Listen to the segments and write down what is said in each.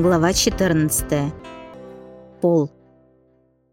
Глава 14. Пол.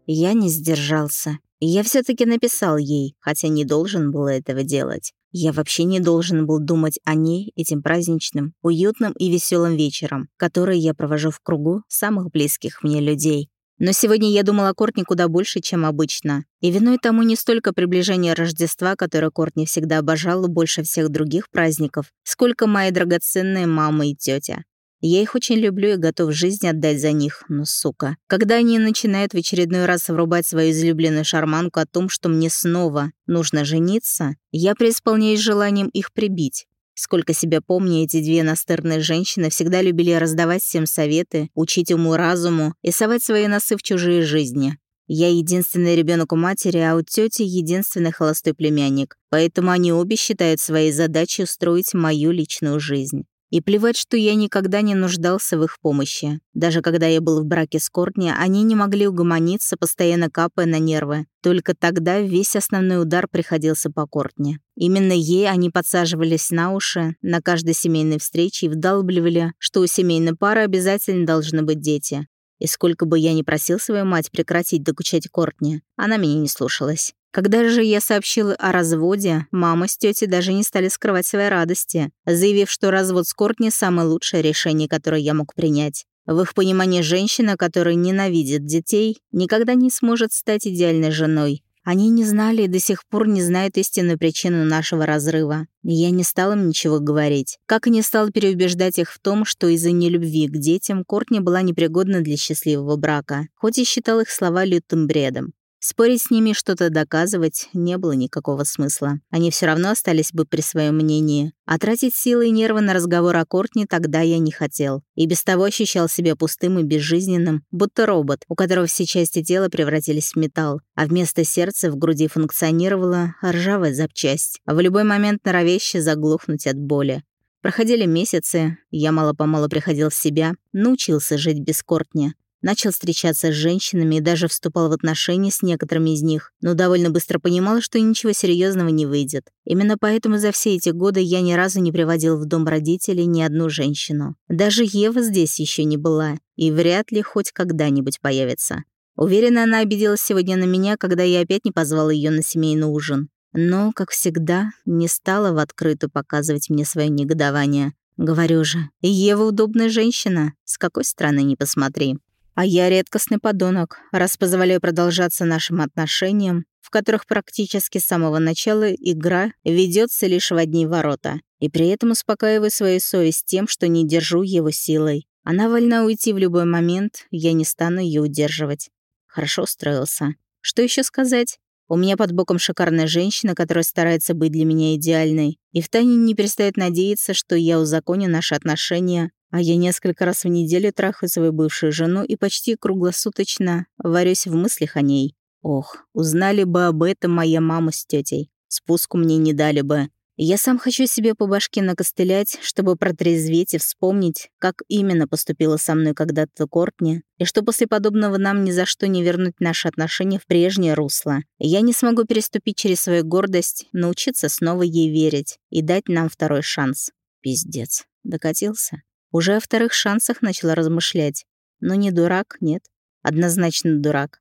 Я не сдержался. Я все таки написал ей, хотя не должен был этого делать. Я вообще не должен был думать о ней этим праздничным, уютным и веселым вечером, который я провожу в кругу самых близких мне людей. Но сегодня я думала о Кортни куда больше, чем обычно. И виной тому не столько приближение Рождества, которое Кортни всегда обожала больше всех других праздников, сколько мои драгоценные мама и тетя. Я их очень люблю и готов жизнь отдать за них, но, сука. Когда они начинают в очередной раз врубать свою излюбленную шарманку о том, что мне снова нужно жениться, я преисполняюсь желанием их прибить. Сколько себя помню, эти две настырные женщины всегда любили раздавать всем советы, учить уму-разуму и совать свои носы в чужие жизни. Я единственный ребенок у матери, а у тети единственный холостой племянник, поэтому они обе считают своей задачей устроить мою личную жизнь. И плевать, что я никогда не нуждался в их помощи. Даже когда я был в браке с Кортни, они не могли угомониться, постоянно капая на нервы. Только тогда весь основной удар приходился по Кортни. Именно ей они подсаживались на уши на каждой семейной встрече и вдалбливали, что у семейной пары обязательно должны быть дети. И сколько бы я ни просил свою мать прекратить докучать Кортни, она меня не слушалась. Когда же я сообщила о разводе, мама с тетей даже не стали скрывать своей радости, заявив, что развод с Кортни — самое лучшее решение, которое я мог принять. В их понимании женщина, которая ненавидит детей, никогда не сможет стать идеальной женой. Они не знали и до сих пор не знают истинную причину нашего разрыва. Я не стал им ничего говорить. Как и не стал переубеждать их в том, что из-за нелюбви к детям Кортни была непригодна для счастливого брака, хоть и считал их слова лютым бредом. Спорить с ними что-то доказывать не было никакого смысла. Они все равно остались бы при своем мнении. А тратить силы и нервы на разговор о Кортни тогда я не хотел. И без того ощущал себя пустым и безжизненным, будто робот, у которого все части тела превратились в металл, а вместо сердца в груди функционировала ржавая запчасть, а в любой момент норовяще заглохнуть от боли. Проходили месяцы, я мало-помалу приходил в себя, научился жить без Кортни. Начал встречаться с женщинами и даже вступал в отношения с некоторыми из них, но довольно быстро понимал, что ничего серьезного не выйдет. Именно поэтому за все эти годы я ни разу не приводил в дом родителей ни одну женщину. Даже Ева здесь еще не была, и вряд ли хоть когда-нибудь появится. Уверена, она обиделась сегодня на меня, когда я опять не позвал ее на семейный ужин. Но, как всегда, не стала в открытую показывать мне свое негодование. Говорю же, Ева удобная женщина, с какой стороны не посмотри. А я редкостный подонок, раз позволяю продолжаться нашим отношениям, в которых практически с самого начала игра ведется лишь в одни ворота, и при этом успокаиваю свою совесть тем, что не держу его силой. Она вольна уйти в любой момент, я не стану ее удерживать. Хорошо устроился. Что еще сказать? У меня под боком шикарная женщина, которая старается быть для меня идеальной, и втайне не перестает надеяться, что я узаконю наши отношения, а я несколько раз в неделю трахаю свою бывшую жену и почти круглосуточно варюсь в мыслях о ней. Ох, узнали бы об этом моя мама с тетей. Спуску мне не дали бы. Я сам хочу себе по башке накостылять, чтобы протрезветь и вспомнить, как именно поступила со мной когда-то Кортни, и что после подобного нам ни за что не вернуть наши отношения в прежнее русло. Я не смогу переступить через свою гордость, научиться снова ей верить и дать нам второй шанс. Пиздец. Докатился. Уже о вторых шансах начала размышлять. Но не дурак, нет. Однозначно дурак.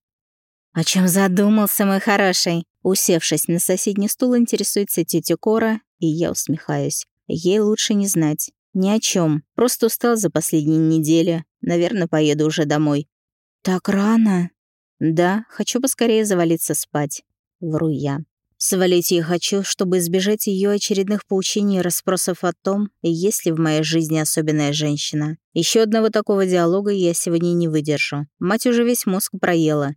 «О чем задумался, мой хороший?» Усевшись на соседний стул, интересуется тетя Кора, и я усмехаюсь. Ей лучше не знать. Ни о чем. Просто устал за последние недели. Наверное, поеду уже домой. «Так рано?» «Да, хочу поскорее завалиться спать». Вру я. Свалить я хочу, чтобы избежать ее очередных поучений и расспросов о том, есть ли в моей жизни особенная женщина. Еще одного такого диалога я сегодня не выдержу. Мать уже весь мозг проела.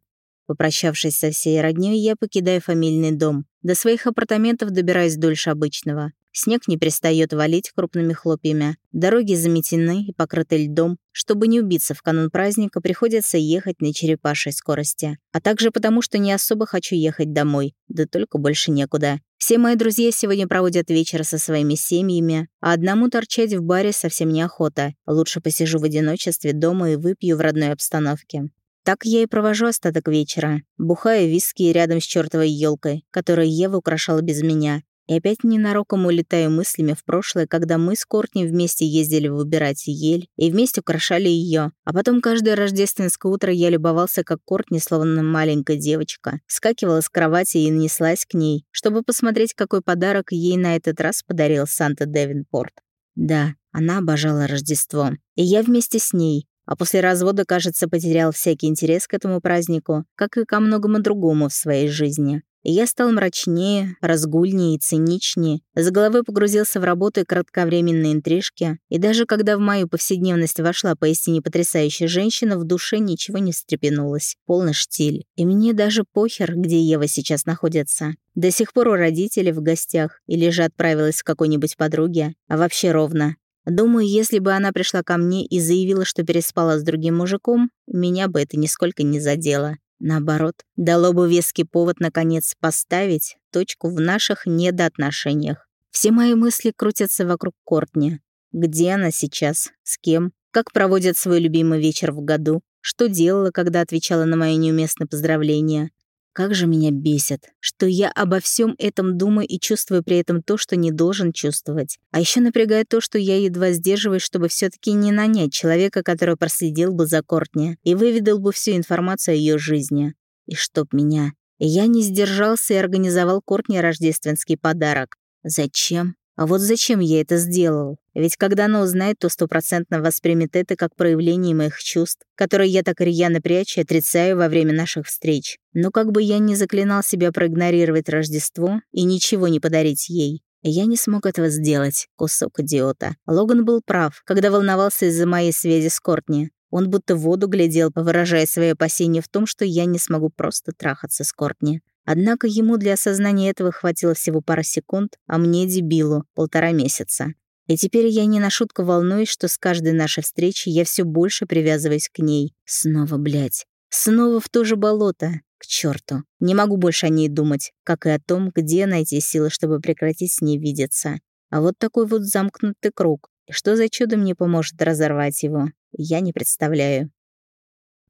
Попрощавшись со всей роднёй, я покидаю фамильный дом. До своих апартаментов добираюсь дольше обычного. Снег не перестает валить крупными хлопьями. Дороги заметены и покрыты льдом. Чтобы не убиться в канун праздника, приходится ехать на черепашей скорости. А также потому, что не особо хочу ехать домой. Да только больше некуда. Все мои друзья сегодня проводят вечер со своими семьями, а одному торчать в баре совсем неохота. Лучше посижу в одиночестве дома и выпью в родной обстановке. Так я и провожу остаток вечера, бухая виски рядом с чертовой елкой, которую Ева украшала без меня, И опять ненароком улетаю мыслями в прошлое, когда мы с Кортни вместе ездили выбирать ель и вместе украшали ее. А потом каждое рождественское утро я любовался, как Кортни, словно маленькая девочка, скакивала с кровати и нанеслась к ней, чтобы посмотреть, какой подарок ей на этот раз подарил Санта Девинпорт. Да, она обожала Рождество. И я вместе с ней. А после развода, кажется, потерял всякий интерес к этому празднику, как и ко многому другому в своей жизни. И я стал мрачнее, разгульнее и циничнее, за головой погрузился в работу и кратковременные интрижки, и даже когда в мою повседневность вошла поистине потрясающая женщина, в душе ничего не встрепенулось, полный штиль. И мне даже похер, где Ева сейчас находится. До сих пор у родителей в гостях, или же отправилась к какой-нибудь подруге, а вообще ровно. Думаю, если бы она пришла ко мне и заявила, что переспала с другим мужиком, меня бы это нисколько не задело. Наоборот, дало бы веский повод, наконец, поставить точку в наших недоотношениях. Все мои мысли крутятся вокруг Кортни. Где она сейчас? С кем? Как проводит свой любимый вечер в году? Что делала, когда отвечала на мои неуместные поздравления? Как же меня бесит, что я обо всем этом думаю и чувствую при этом то, что не должен чувствовать. А еще напрягает то, что я едва сдерживаюсь, чтобы все таки не нанять человека, который проследил бы за Кортни и выведал бы всю информацию о ее жизни. И чтоб меня. Я не сдержался и организовал Кортни рождественский подарок. Зачем? А вот зачем я это сделал? Ведь когда она узнает, то стопроцентно воспримет это как проявление моих чувств, которые я так рьяно прячу и отрицаю во время наших встреч. Но как бы я ни заклинал себя проигнорировать Рождество и ничего не подарить ей, я не смог этого сделать, кусок идиота. Логан был прав, когда волновался из-за моей связи с Кортни. Он будто в воду глядел, выражая свои опасения в том, что я не смогу просто трахаться с Кортни. Однако ему для осознания этого хватило всего пара секунд, а мне, дебилу, полтора месяца. И теперь я не на шутку волнуюсь, что с каждой нашей встречи я все больше привязываюсь к ней. Снова, блядь. Снова в то же болото. К черту. Не могу больше о ней думать, как и о том, где найти силы, чтобы прекратить с ней видеться. А вот такой вот замкнутый круг. Что за чудо мне поможет разорвать его, я не представляю.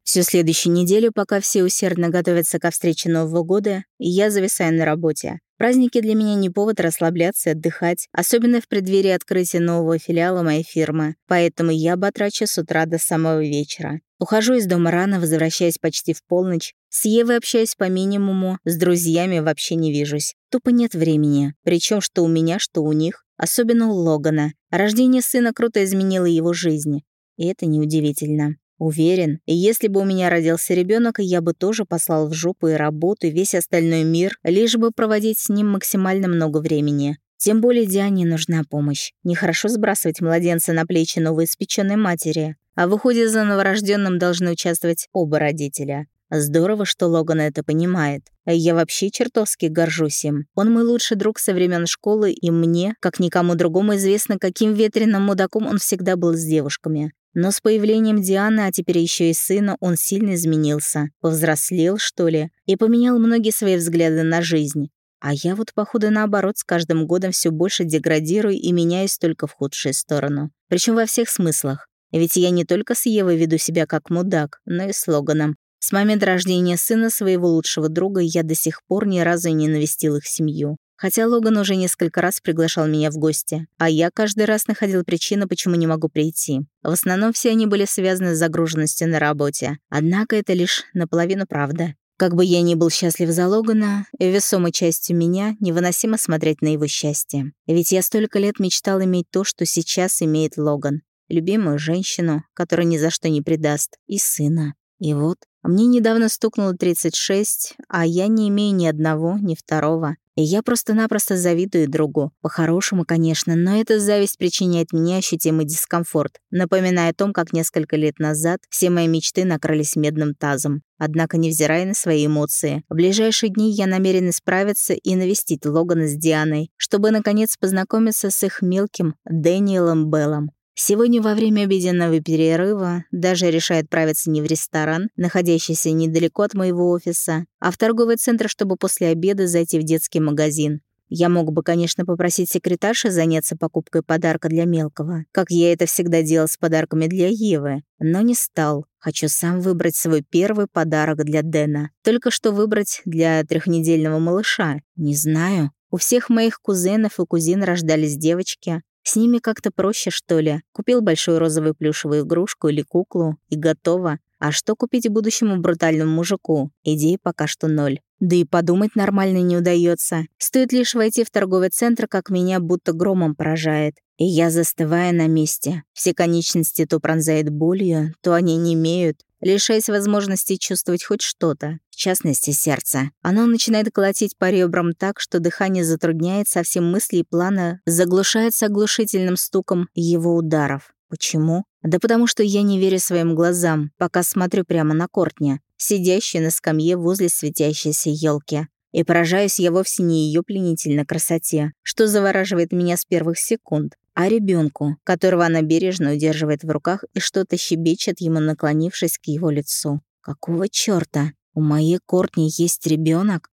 Всю следующую неделю, пока все усердно готовятся ко встрече Нового года, я зависаю на работе. Праздники для меня не повод расслабляться и отдыхать, особенно в преддверии открытия нового филиала моей фирмы, поэтому я батрачу с утра до самого вечера. Ухожу из дома рано, возвращаясь почти в полночь. С Евой общаюсь по минимуму, с друзьями вообще не вижусь. Тупо нет времени, причем что у меня, что у них, особенно у Логана. Рождение сына круто изменило его жизнь, и это неудивительно. Уверен, если бы у меня родился ребенок, я бы тоже послал в жопу и работу, и весь остальной мир, лишь бы проводить с ним максимально много времени. Тем более Диане нужна помощь. Нехорошо сбрасывать младенца на плечи новоиспеченной матери. А в уходе за новорожденным должны участвовать оба родителя. Здорово, что Логан это понимает. Я вообще чертовски горжусь им. Он мой лучший друг со времен школы, и мне, как никому другому, известно, каким ветреным мудаком он всегда был с девушками. Но с появлением Дианы, а теперь еще и сына, он сильно изменился. Повзрослел, что ли, и поменял многие свои взгляды на жизнь. А я вот, походу, наоборот, с каждым годом все больше деградирую и меняюсь только в худшую сторону. Причем во всех смыслах. Ведь я не только с Евой веду себя как мудак, но и с Логаном. С момента рождения сына своего лучшего друга я до сих пор ни разу не навестил их семью. Хотя Логан уже несколько раз приглашал меня в гости, а я каждый раз находил причину, почему не могу прийти. В основном все они были связаны с загруженностью на работе. Однако это лишь наполовину правда. Как бы я ни был счастлив за Логана, весомой частью меня невыносимо смотреть на его счастье. Ведь я столько лет мечтал иметь то, что сейчас имеет Логан. Любимую женщину, которая ни за что не предаст, и сына. И вот, мне недавно стукнуло 36, а я не имею ни одного, ни второго. И я просто-напросто завидую другу. По-хорошему, конечно, но эта зависть причиняет мне ощутимый дискомфорт, напоминая о том, как несколько лет назад все мои мечты накрылись медным тазом. Однако, невзирая на свои эмоции, в ближайшие дни я намерен исправиться и навестить Логана с Дианой, чтобы, наконец, познакомиться с их мелким Дэниелом Беллом. Сегодня во время обеденного перерыва даже решаю отправиться не в ресторан, находящийся недалеко от моего офиса, а в торговый центр, чтобы после обеда зайти в детский магазин. Я мог бы, конечно, попросить секретарши заняться покупкой подарка для мелкого, как я это всегда делал с подарками для Евы, но не стал. Хочу сам выбрать свой первый подарок для Дэна. Только что выбрать для трехнедельного малыша. Не знаю, У всех моих кузенов и кузин рождались девочки. С ними как-то проще, что ли. Купил большую розовую плюшевую игрушку или куклу, и готово. А что купить будущему брутальному мужику? Идеи пока что ноль. Да и подумать нормально не удается. Стоит лишь войти в торговый центр, как меня будто громом поражает. И я застываю на месте. Все конечности то пронзает болью, то они не имеют, лишаясь возможности чувствовать хоть что-то, в частности, сердце. Оно начинает колотить по ребрам так, что дыхание затрудняется, а все мысли и планы заглушаются оглушительным стуком его ударов. Почему? Да потому что я не верю своим глазам, пока смотрю прямо на Кортни, сидящую на скамье возле светящейся елки. И поражаюсь я вовсе не ее пленительной красоте, что завораживает меня с первых секунд, а ребенку, которого она бережно удерживает в руках и что-то щебечет ему, наклонившись к его лицу. Какого чёрта? У моей Кортни есть ребенок?